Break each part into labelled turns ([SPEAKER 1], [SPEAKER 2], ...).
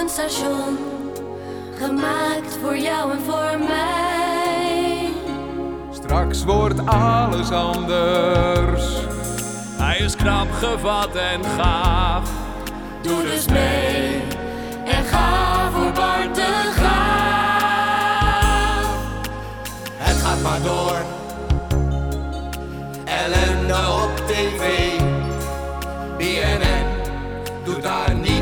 [SPEAKER 1] Een station gemaakt voor jou en voor mij.
[SPEAKER 2] Straks wordt alles anders.
[SPEAKER 3] Hij is knap gevat en gaaf.
[SPEAKER 1] Doe dus mee en ga voor Bart de Graaf.
[SPEAKER 4] Het gaat maar door. Ellende op tv. BNN doet daar niet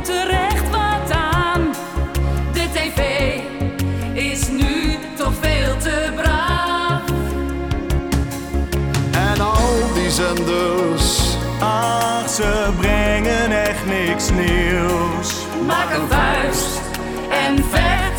[SPEAKER 5] doet er echt wat aan. De tv is nu toch veel te braaf.
[SPEAKER 6] En al die zenders, ach, ze brengen echt niks nieuws.
[SPEAKER 5] Maak een vuist en vecht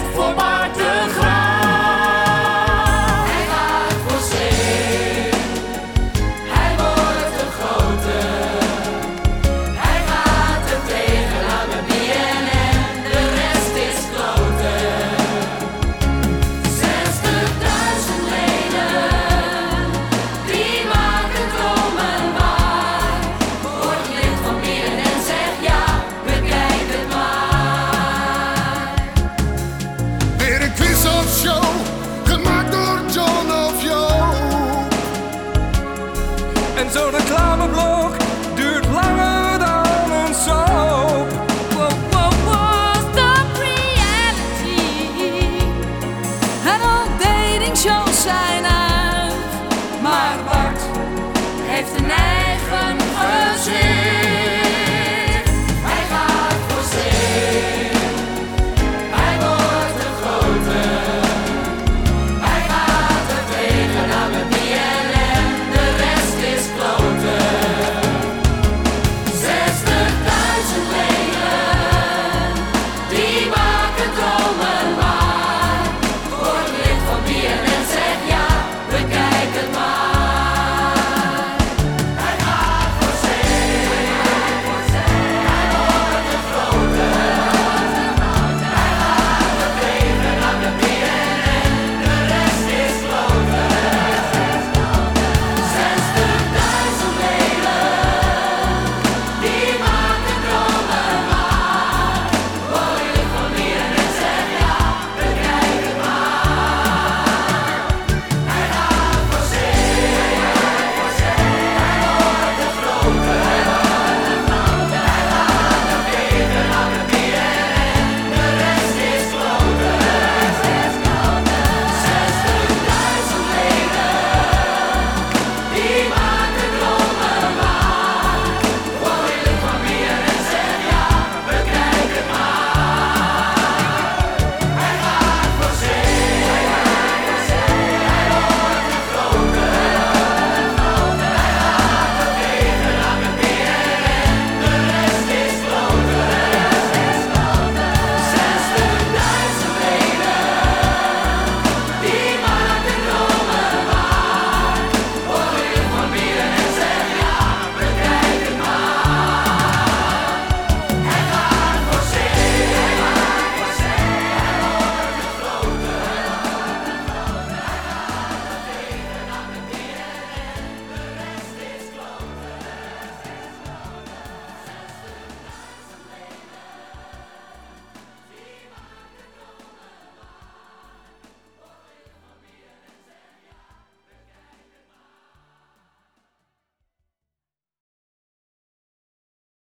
[SPEAKER 2] En zo'n